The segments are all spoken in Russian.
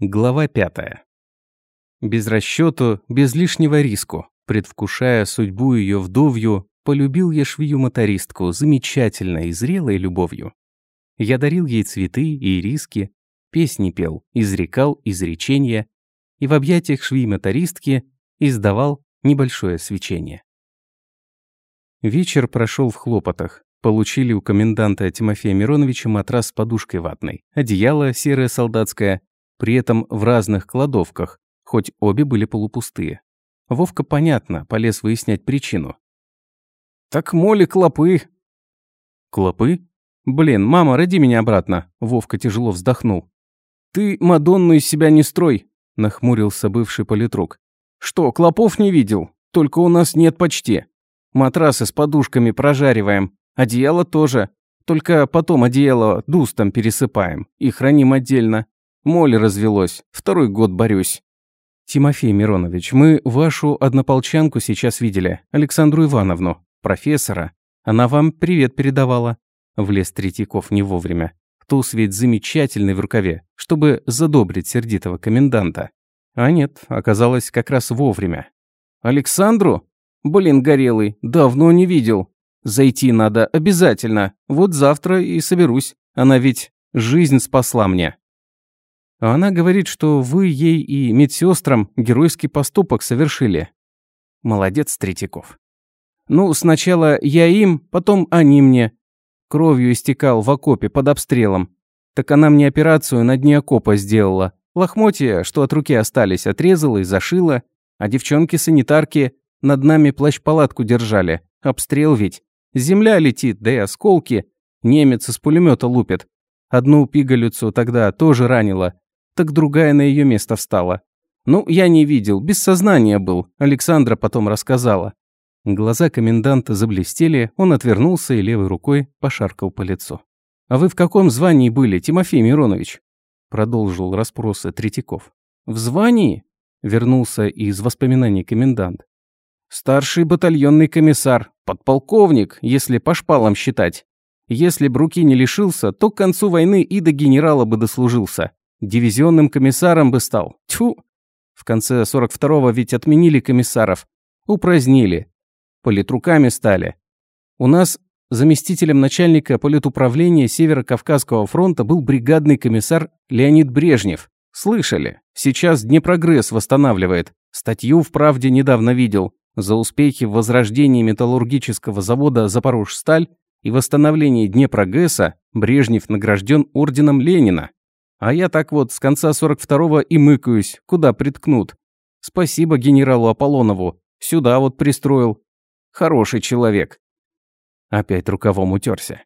Глава пятая. Без расчету, без лишнего риску, предвкушая судьбу ее вдовью, полюбил я швею-мотористку замечательной и зрелой любовью. Я дарил ей цветы и риски, песни пел, изрекал изречения и в объятиях швеи-мотористки издавал небольшое свечение. Вечер прошел в хлопотах. Получили у коменданта Тимофея Мироновича матрас с подушкой ватной, одеяло серое солдатское, при этом в разных кладовках, хоть обе были полупустые. Вовка, понятно, полез выяснять причину. «Так моли клопы». «Клопы? Блин, мама, роди меня обратно!» Вовка тяжело вздохнул. «Ты Мадонну из себя не строй», — нахмурился бывший политрук. «Что, клопов не видел? Только у нас нет почти. Матрасы с подушками прожариваем, одеяло тоже. Только потом одеяло дустом пересыпаем и храним отдельно. Моль развелось. Второй год борюсь. Тимофей Миронович, мы вашу однополчанку сейчас видели, Александру Ивановну, профессора. Она вам привет передавала. Влез Третьяков не вовремя. Туз ведь замечательный в рукаве, чтобы задобрить сердитого коменданта. А нет, оказалось как раз вовремя. «Александру? Блин, горелый, давно не видел. Зайти надо обязательно. Вот завтра и соберусь. Она ведь жизнь спасла мне». А она говорит, что вы ей и медсестрам геройский поступок совершили. Молодец, Третьяков. Ну, сначала я им, потом они мне. Кровью истекал в окопе под обстрелом. Так она мне операцию на дне окопа сделала. Лохмотья, что от руки остались, отрезала и зашила. А девчонки-санитарки над нами плащ-палатку держали. Обстрел ведь. Земля летит, да и осколки. Немец из пулемета лупит. Одну пигалицу тогда тоже ранила так другая на ее место встала. Ну, я не видел, без сознания был, Александра потом рассказала. Глаза коменданта заблестели, он отвернулся и левой рукой пошаркал по лицу. «А вы в каком звании были, Тимофей Миронович?» Продолжил расспросы Третьяков. «В звании?» Вернулся из воспоминаний комендант. «Старший батальонный комиссар, подполковник, если по шпалам считать. Если б руки не лишился, то к концу войны и до генерала бы дослужился. Дивизионным комиссаром бы стал. Тьфу! В конце 42-го ведь отменили комиссаров. Упразднили. Политруками стали. У нас заместителем начальника политуправления Северо-Кавказского фронта был бригадный комиссар Леонид Брежнев. Слышали? Сейчас Днепрогресс восстанавливает. Статью в «Правде» недавно видел. За успехи в возрождении металлургического завода «Запорожсталь» и восстановлении Днепрогресса Брежнев награжден орденом Ленина. А я так вот с конца 42-го и мыкаюсь, куда приткнут. Спасибо генералу Аполлонову. Сюда вот пристроил. Хороший человек. Опять рукавом утерся.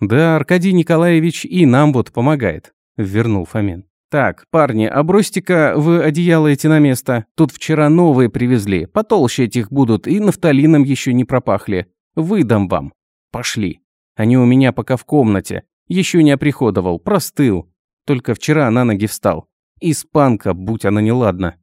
Да, Аркадий Николаевич и нам вот помогает, вернул Фомин. Так, парни, а бросьте-ка вы одеяло эти на место. Тут вчера новые привезли. Потолще этих будут и нафталином еще не пропахли. Выдам вам. Пошли. Они у меня пока в комнате. Еще не оприходовал, простыл. Только вчера на ноги встал. Испанка, будь она неладна.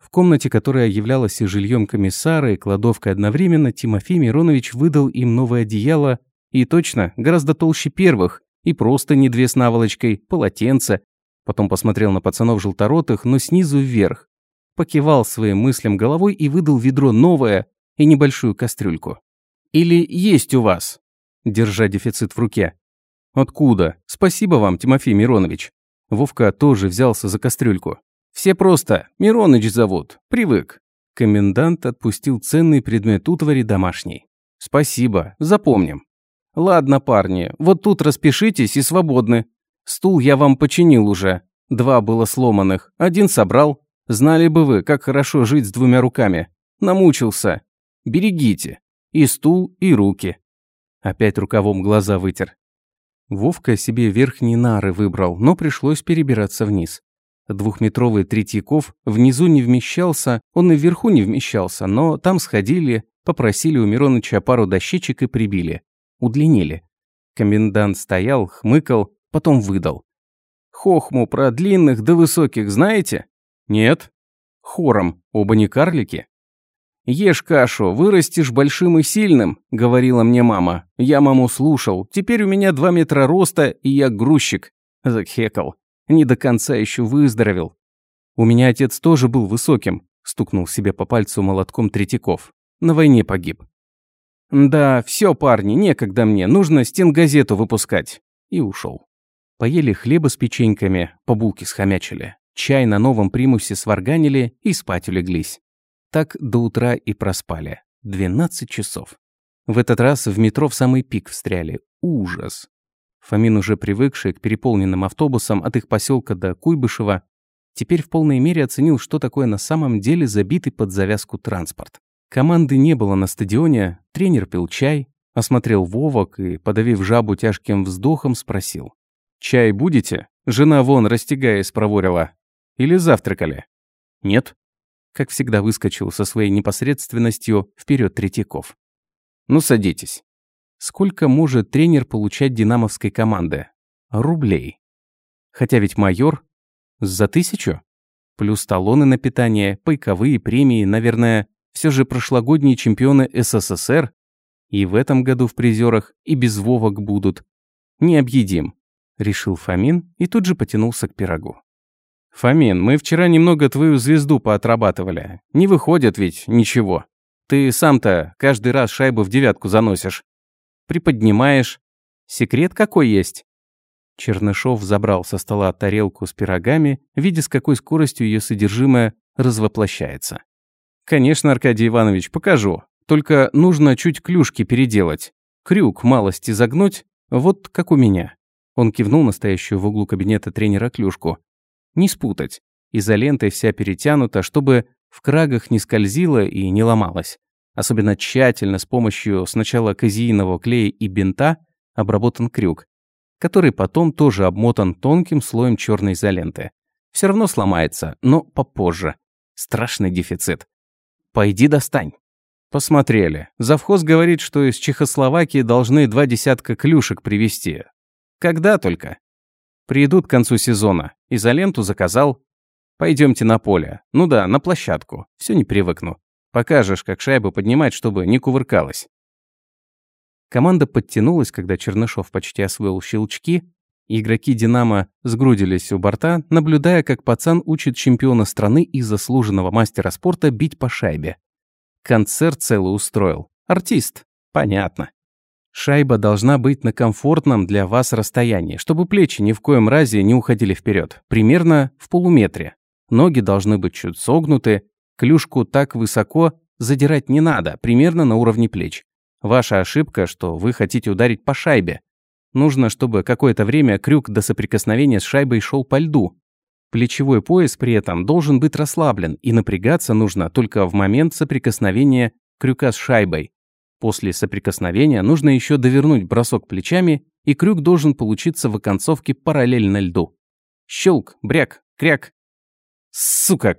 В комнате, которая являлась и жильем комиссара, и кладовкой одновременно, Тимофей Миронович выдал им новое одеяло, и точно, гораздо толще первых, и просто не две с наволочкой, полотенце. Потом посмотрел на пацанов желторотых, но снизу вверх. Покивал своим мыслям головой и выдал ведро новое и небольшую кастрюльку. «Или есть у вас?» Держа дефицит в руке. «Откуда? Спасибо вам, Тимофей Миронович». Вовка тоже взялся за кастрюльку. «Все просто. Мироныч зовут. Привык». Комендант отпустил ценный предмет утвари домашней. «Спасибо. Запомним». «Ладно, парни, вот тут распишитесь и свободны. Стул я вам починил уже. Два было сломанных. Один собрал. Знали бы вы, как хорошо жить с двумя руками. Намучился. Берегите. И стул, и руки». Опять рукавом глаза вытер. Вовка себе верхние нары выбрал, но пришлось перебираться вниз. Двухметровый Третьяков внизу не вмещался, он и вверху не вмещался, но там сходили, попросили у Мироныча пару дощечек и прибили. Удлинили. Комендант стоял, хмыкал, потом выдал. «Хохму про длинных до высоких знаете?» «Нет». «Хором, оба не карлики?» «Ешь кашу, вырастешь большим и сильным», — говорила мне мама. Я маму слушал. Теперь у меня два метра роста, и я грузчик. Захекал. Не до конца еще выздоровел. У меня отец тоже был высоким, стукнул себе по пальцу молотком Третьяков. На войне погиб. Да, все, парни, некогда мне, нужно стенгазету выпускать. И ушел. Поели хлеба с печеньками, по булке схомячили. Чай на новом примусе сварганили и спать улеглись. Так до утра и проспали. 12 часов. В этот раз в метро в самый пик встряли. Ужас. Фомин, уже привыкший к переполненным автобусам от их поселка до Куйбышева, теперь в полной мере оценил, что такое на самом деле забитый под завязку транспорт. Команды не было на стадионе, тренер пил чай, осмотрел Вовок и, подавив жабу тяжким вздохом, спросил. «Чай будете? Жена вон, растягаясь, проворила. Или завтракали?» «Нет». Как всегда выскочил со своей непосредственностью вперед Третьяков. «Ну, садитесь». Сколько может тренер получать динамовской команды? Рублей. Хотя ведь майор за тысячу? Плюс талоны на питание, пайковые премии, наверное, все же прошлогодние чемпионы СССР. И в этом году в призерах и без Вовок будут. Не объедим, решил Фомин и тут же потянулся к пирогу. «Фомин, мы вчера немного твою звезду поотрабатывали. Не выходит ведь ничего. Ты сам-то каждый раз шайбу в девятку заносишь приподнимаешь. Секрет какой есть?» Чернышов забрал со стола тарелку с пирогами, видя, с какой скоростью ее содержимое развоплощается. «Конечно, Аркадий Иванович, покажу. Только нужно чуть клюшки переделать. Крюк малости загнуть, вот как у меня». Он кивнул настоящую в углу кабинета тренера клюшку. «Не спутать. Изолентой вся перетянута, чтобы в крагах не скользила и не ломалась. Особенно тщательно с помощью сначала казеинового клея и бинта обработан крюк, который потом тоже обмотан тонким слоем черной изоленты. Все равно сломается, но попозже. Страшный дефицит. Пойди достань. Посмотрели. Завхоз говорит, что из Чехословакии должны два десятка клюшек привезти. Когда только? Придут к концу сезона. Изоленту заказал. Пойдемте на поле. Ну да, на площадку. Все не привыкну. Покажешь, как шайбу поднимать, чтобы не кувыркалась». Команда подтянулась, когда Чернышов почти освоил щелчки. Игроки «Динамо» сгрудились у борта, наблюдая, как пацан учит чемпиона страны и заслуженного мастера спорта бить по шайбе. Концерт целый устроил. Артист. Понятно. Шайба должна быть на комфортном для вас расстоянии, чтобы плечи ни в коем разе не уходили вперед, примерно в полуметре. Ноги должны быть чуть согнуты, Клюшку так высоко задирать не надо, примерно на уровне плеч. Ваша ошибка, что вы хотите ударить по шайбе. Нужно, чтобы какое-то время крюк до соприкосновения с шайбой шел по льду. Плечевой пояс при этом должен быть расслаблен, и напрягаться нужно только в момент соприкосновения крюка с шайбой. После соприкосновения нужно еще довернуть бросок плечами, и крюк должен получиться в оконцовке параллельно льду. Щелк, бряк, кряк. Сука!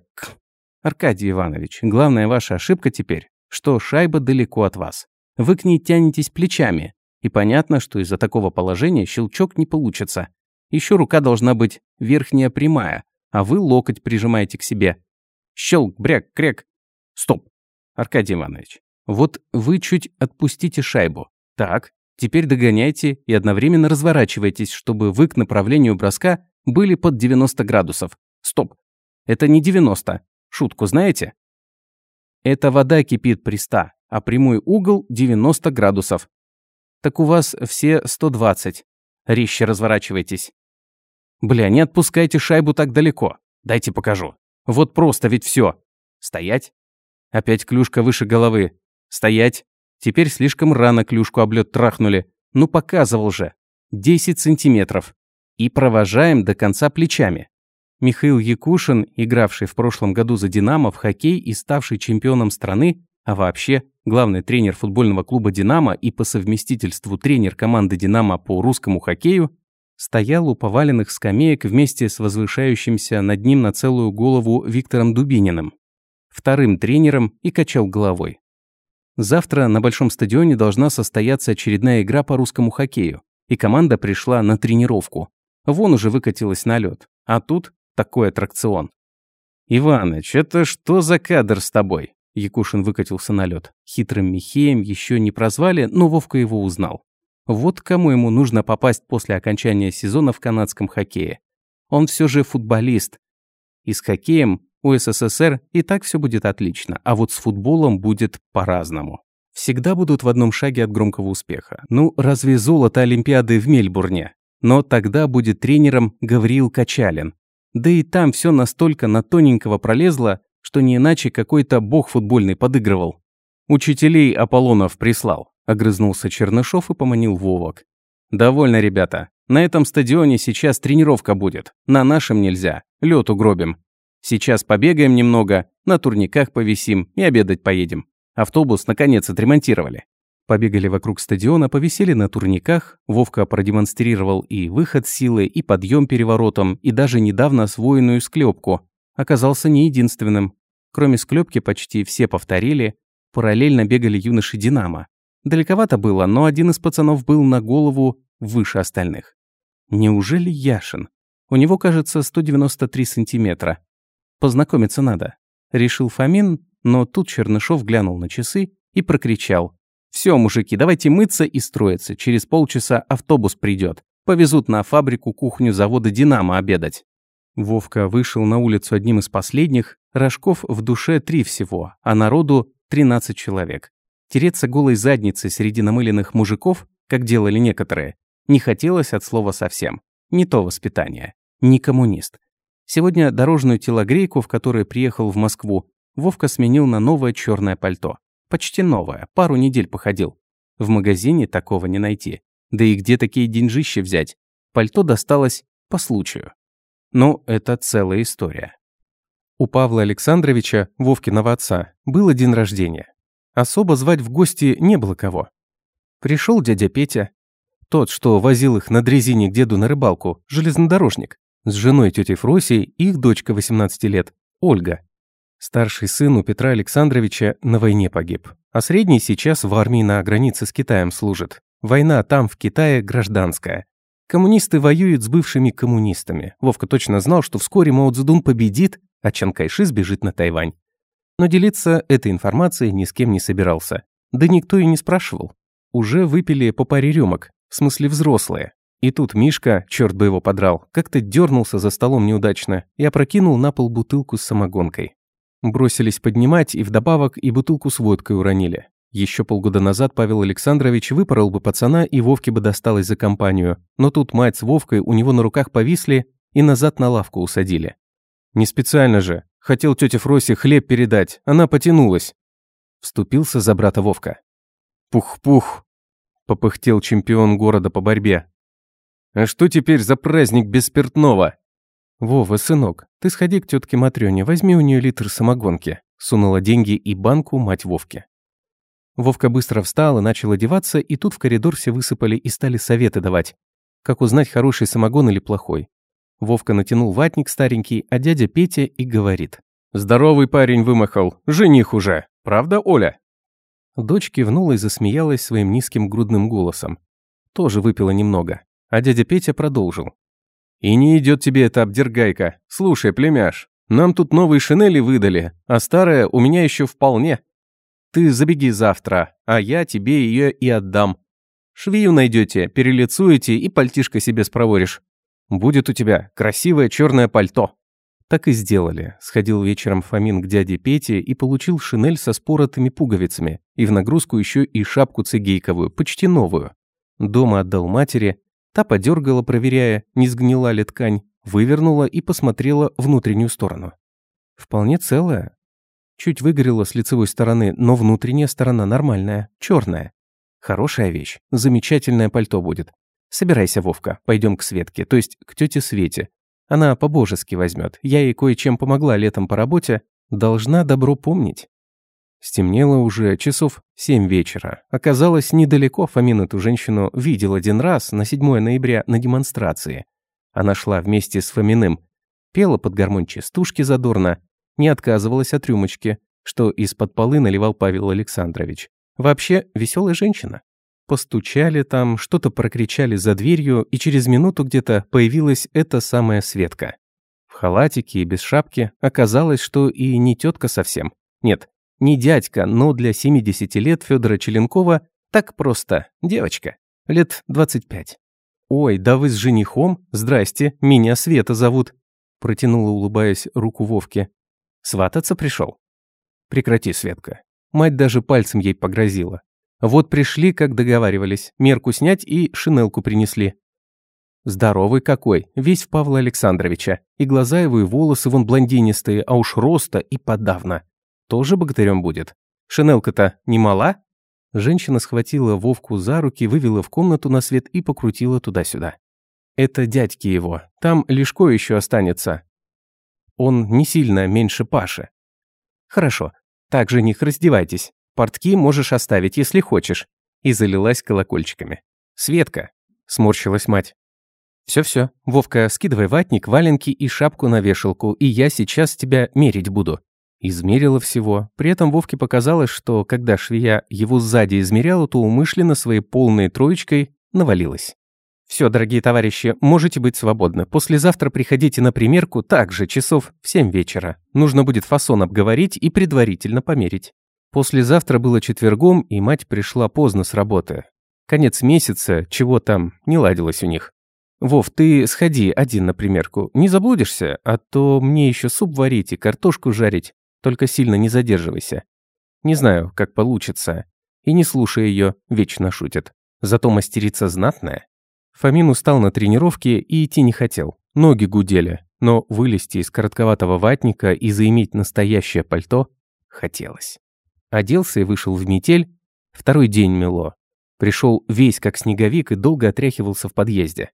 Аркадий Иванович, главная ваша ошибка теперь, что шайба далеко от вас. Вы к ней тянетесь плечами, и понятно, что из-за такого положения щелчок не получится. Еще рука должна быть верхняя прямая, а вы локоть прижимаете к себе. Щелк, бряк, кряк. Стоп. Аркадий Иванович, вот вы чуть отпустите шайбу. Так, теперь догоняйте и одновременно разворачивайтесь, чтобы вы к направлению броска были под 90 градусов. Стоп. Это не 90, Шутку знаете? Это вода кипит при 100, а прямой угол 90 градусов. Так у вас все 120. Резче разворачивайтесь. Бля, не отпускайте шайбу так далеко. Дайте покажу. Вот просто ведь все. Стоять. Опять клюшка выше головы. Стоять. Теперь слишком рано клюшку об лед трахнули. Ну показывал же. 10 сантиметров. И провожаем до конца плечами. Михаил Якушин, игравший в прошлом году за «Динамо» в хоккей и ставший чемпионом страны, а вообще главный тренер футбольного клуба «Динамо» и по совместительству тренер команды «Динамо» по русскому хоккею, стоял у поваленных скамеек вместе с возвышающимся над ним на целую голову Виктором Дубининым, вторым тренером и качал головой. Завтра на Большом стадионе должна состояться очередная игра по русскому хоккею, и команда пришла на тренировку. Вон уже выкатилась на лед. А тут такой аттракцион. «Иваныч, это что за кадр с тобой?» Якушин выкатился на лед. Хитрым Михеем еще не прозвали, но Вовка его узнал. Вот кому ему нужно попасть после окончания сезона в канадском хоккее. Он все же футболист. И с хоккеем у СССР и так все будет отлично, а вот с футболом будет по-разному. Всегда будут в одном шаге от громкого успеха. Ну, разве золото Олимпиады в Мельбурне? Но тогда будет тренером Гавриил Качалин. Да и там все настолько на тоненького пролезло, что не иначе какой-то бог футбольный подыгрывал. Учителей Аполлонов прислал, огрызнулся Чернышов и поманил Вовок. Довольно, ребята. На этом стадионе сейчас тренировка будет. На нашем нельзя. Лед угробим. Сейчас побегаем немного, на турниках повисим и обедать поедем. Автобус наконец отремонтировали. Побегали вокруг стадиона, повисели на турниках. Вовка продемонстрировал и выход силы, и подъем переворотом, и даже недавно освоенную склепку. Оказался не единственным. Кроме склепки почти все повторили. Параллельно бегали юноши Динамо. Далековато было, но один из пацанов был на голову выше остальных. Неужели Яшин? У него, кажется, 193 сантиметра. Познакомиться надо. Решил Фомин, но тут Чернышов глянул на часы и прокричал. «Все, мужики, давайте мыться и строиться. Через полчаса автобус придет. Повезут на фабрику кухню завода «Динамо» обедать». Вовка вышел на улицу одним из последних. Рожков в душе три всего, а народу 13 человек. Тереться голой задницей среди намыленных мужиков, как делали некоторые, не хотелось от слова совсем. Не то воспитание. Не коммунист. Сегодня дорожную телогрейку, в которой приехал в Москву, Вовка сменил на новое черное пальто. Почти новое, пару недель походил. В магазине такого не найти. Да и где такие деньжищи взять? Пальто досталось по случаю. Но это целая история. У Павла Александровича, Вовкиного отца, был день рождения. Особо звать в гости не было кого. Пришел дядя Петя, тот, что возил их на дрезине к деду на рыбалку, железнодорожник, с женой тетей Фросей их дочка 18 лет, Ольга. Старший сын у Петра Александровича на войне погиб, а средний сейчас в армии на границе с Китаем служит. Война там, в Китае, гражданская. Коммунисты воюют с бывшими коммунистами. Вовка точно знал, что вскоре Мао Цзэдун победит, а Чан Кайши сбежит на Тайвань. Но делиться этой информацией ни с кем не собирался. Да никто и не спрашивал. Уже выпили по паре рюмок, в смысле взрослые. И тут Мишка, черт бы его подрал, как-то дернулся за столом неудачно и опрокинул на пол бутылку с самогонкой. Бросились поднимать и вдобавок и бутылку с водкой уронили. Еще полгода назад Павел Александрович выпорол бы пацана и Вовке бы досталось за компанию, но тут мать с Вовкой у него на руках повисли и назад на лавку усадили. Не специально же, Хотел тете Фросе хлеб передать, она потянулась. Вступился за брата Вовка. «Пух-пух», — попыхтел чемпион города по борьбе. «А что теперь за праздник без спиртного?» «Вова, сынок, ты сходи к тетке Матрёне, возьми у нее литр самогонки», сунула деньги и банку мать Вовке. Вовка быстро встал и начал одеваться, и тут в коридор все высыпали и стали советы давать. Как узнать, хороший самогон или плохой. Вовка натянул ватник старенький, а дядя Петя и говорит. «Здоровый парень вымахал, жених уже. Правда, Оля?» Дочь кивнула и засмеялась своим низким грудным голосом. Тоже выпила немного. А дядя Петя продолжил. «И не идет тебе эта обдергайка. Слушай, племяш, нам тут новые шинели выдали, а старая у меня еще вполне. Ты забеги завтра, а я тебе ее и отдам. Швею найдете, перелицуете и пальтишко себе спроворишь. Будет у тебя красивое черное пальто». Так и сделали. Сходил вечером Фомин к дяде Пете и получил шинель со споротыми пуговицами. И в нагрузку еще и шапку цигейковую, почти новую. Дома отдал матери. Та подергала, проверяя, не сгнила ли ткань, вывернула и посмотрела внутреннюю сторону. Вполне целая. Чуть выгорела с лицевой стороны, но внутренняя сторона нормальная, черная. Хорошая вещь, замечательное пальто будет. Собирайся, Вовка, пойдем к Светке, то есть к тете Свете. Она по-божески возьмет. Я ей кое-чем помогла летом по работе. Должна добро помнить. Стемнело уже часов семь вечера. Оказалось, недалеко Фомин эту женщину видел один раз на 7 ноября на демонстрации. Она шла вместе с Фоминым. Пела под гармонь частушки задорно, не отказывалась от рюмочки, что из-под полы наливал Павел Александрович. Вообще, веселая женщина. Постучали там, что-то прокричали за дверью, и через минуту где-то появилась эта самая Светка. В халатике и без шапки оказалось, что и не тетка совсем. Нет, не дядька, но для 70 лет Федора Челенкова так просто девочка, лет 25. «Ой, да вы с женихом? Здрасте, меня Света зовут». Протянула, улыбаясь, руку Вовке. «Свататься пришел?» «Прекрати, Светка». Мать даже пальцем ей погрозила. Вот пришли, как договаривались, мерку снять и шинелку принесли. Здоровый какой, весь в Павла Александровича. И глаза его, и волосы вон блондинистые, а уж роста и подавно. Тоже богатырем будет. Шинелка-то не мала? Женщина схватила Вовку за руки, вывела в комнату на свет и покрутила туда-сюда. Это дядьки его, там Лешко еще останется. Он не сильно меньше Паши. Хорошо, так, жених, раздевайтесь. Портки можешь оставить, если хочешь. И залилась колокольчиками. Светка, сморщилась мать. Все-все, Вовка, скидывай ватник, валенки и шапку на вешалку, и я сейчас тебя мерить буду. Измерила всего. При этом Вовке показалось, что когда швея его сзади измеряла, то умышленно своей полной троечкой навалилась. Все, дорогие товарищи, можете быть свободны. Послезавтра приходите на примерку также часов в 7 вечера. Нужно будет фасон обговорить и предварительно померить. Послезавтра было четвергом, и мать пришла поздно с работы. Конец месяца, чего там, не ладилось у них. «Вов, ты сходи один на примерку, не заблудишься, а то мне еще суп варить и картошку жарить, только сильно не задерживайся. Не знаю, как получится. И не слушай ее, вечно шутит. Зато мастерица знатная». Фомин устал на тренировке и идти не хотел. Ноги гудели, но вылезти из коротковатого ватника и заиметь настоящее пальто хотелось. Оделся и вышел в метель. Второй день мело. Пришел весь как снеговик и долго отряхивался в подъезде.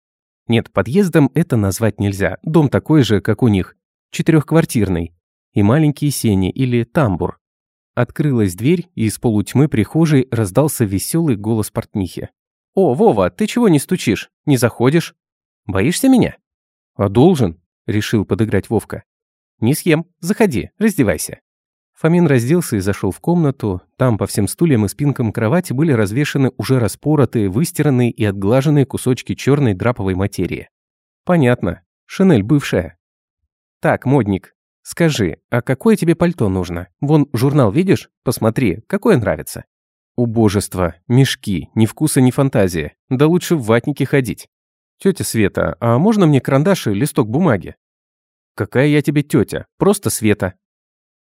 Нет, подъездом это назвать нельзя. Дом такой же, как у них. Четырехквартирный. И маленькие сени или тамбур. Открылась дверь, и из полутьмы прихожей раздался веселый голос портнихи. «О, Вова, ты чего не стучишь? Не заходишь? Боишься меня?» «А должен», — решил подыграть Вовка. «Не съем. Заходи, раздевайся». Фомин разделся и зашел в комнату. Там по всем стульям и спинкам кровати были развешаны уже распоротые, выстиранные и отглаженные кусочки черной драповой материи. Понятно. Шинель бывшая. Так, модник, скажи, а какое тебе пальто нужно? Вон журнал видишь? Посмотри, какое нравится. Убожество, мешки, ни вкуса, ни фантазии. Да лучше в ватнике ходить. Тетя Света, а можно мне карандаш и листок бумаги? Какая я тебе тетя? Просто Света.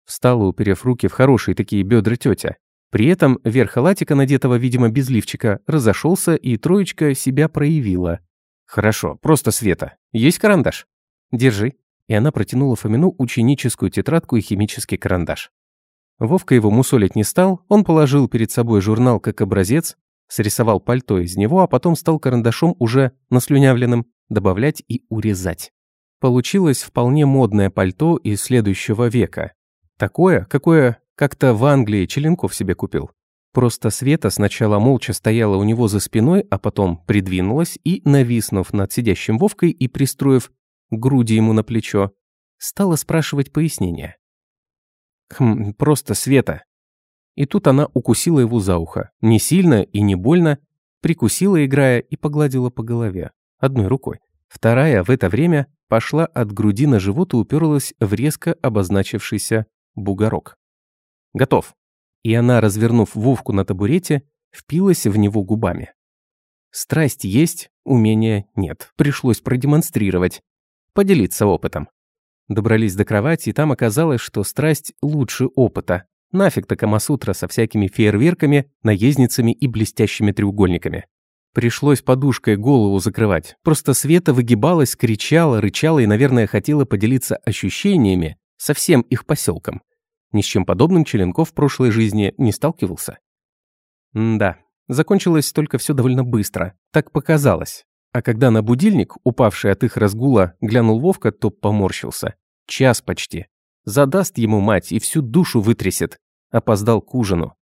Встала, уперев руки в хорошие такие бедра тетя. При этом верх халатика, надетого, видимо, без лифчика, разошелся, и троечка себя проявила. «Хорошо, просто Света. Есть карандаш?» «Держи». И она протянула Фомину ученическую тетрадку и химический карандаш. Вовка его мусолить не стал, он положил перед собой журнал как образец, срисовал пальто из него, а потом стал карандашом уже наслюнявленным добавлять и урезать. Получилось вполне модное пальто из следующего века, Такое, какое как-то в Англии Челенков себе купил. Просто Света сначала молча стояла у него за спиной, а потом придвинулась и, нависнув над сидящим Вовкой и пристроив груди ему на плечо, стала спрашивать пояснения. «Хм, просто Света». И тут она укусила его за ухо. Не сильно и не больно, прикусила, играя, и погладила по голове. Одной рукой. Вторая в это время пошла от груди на живот и уперлась в резко обозначившийся бугорок. Готов. И она, развернув Вовку на табурете, впилась в него губами. Страсть есть, умения нет. Пришлось продемонстрировать. Поделиться опытом. Добрались до кровати, и там оказалось, что страсть лучше опыта. Нафиг-то Камасутра со всякими фейерверками, наездницами и блестящими треугольниками. Пришлось подушкой голову закрывать. Просто Света выгибалась, кричала, рычала и, наверное, хотела поделиться ощущениями, со всем их поселком. Ни с чем подобным Челенков в прошлой жизни не сталкивался. М да, закончилось только все довольно быстро, так показалось. А когда на будильник, упавший от их разгула, глянул Вовка, то поморщился. Час почти. Задаст ему мать и всю душу вытрясет. Опоздал к ужину.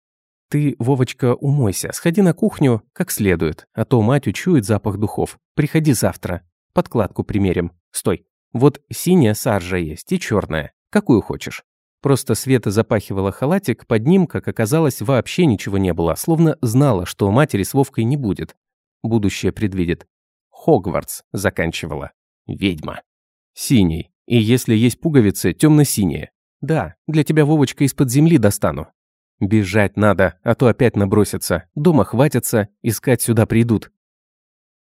Ты, Вовочка, умойся, сходи на кухню как следует, а то мать учует запах духов. Приходи завтра. Подкладку примерим. Стой. Вот синяя саржа есть и черная. Какую хочешь. Просто Света запахивала халатик, под ним, как оказалось, вообще ничего не было, словно знала, что матери с Вовкой не будет. Будущее предвидит. Хогвартс заканчивала. Ведьма. Синий. И если есть пуговицы, темно-синие. Да, для тебя, Вовочка, из-под земли достану. Бежать надо, а то опять набросятся. Дома хватятся, искать сюда придут.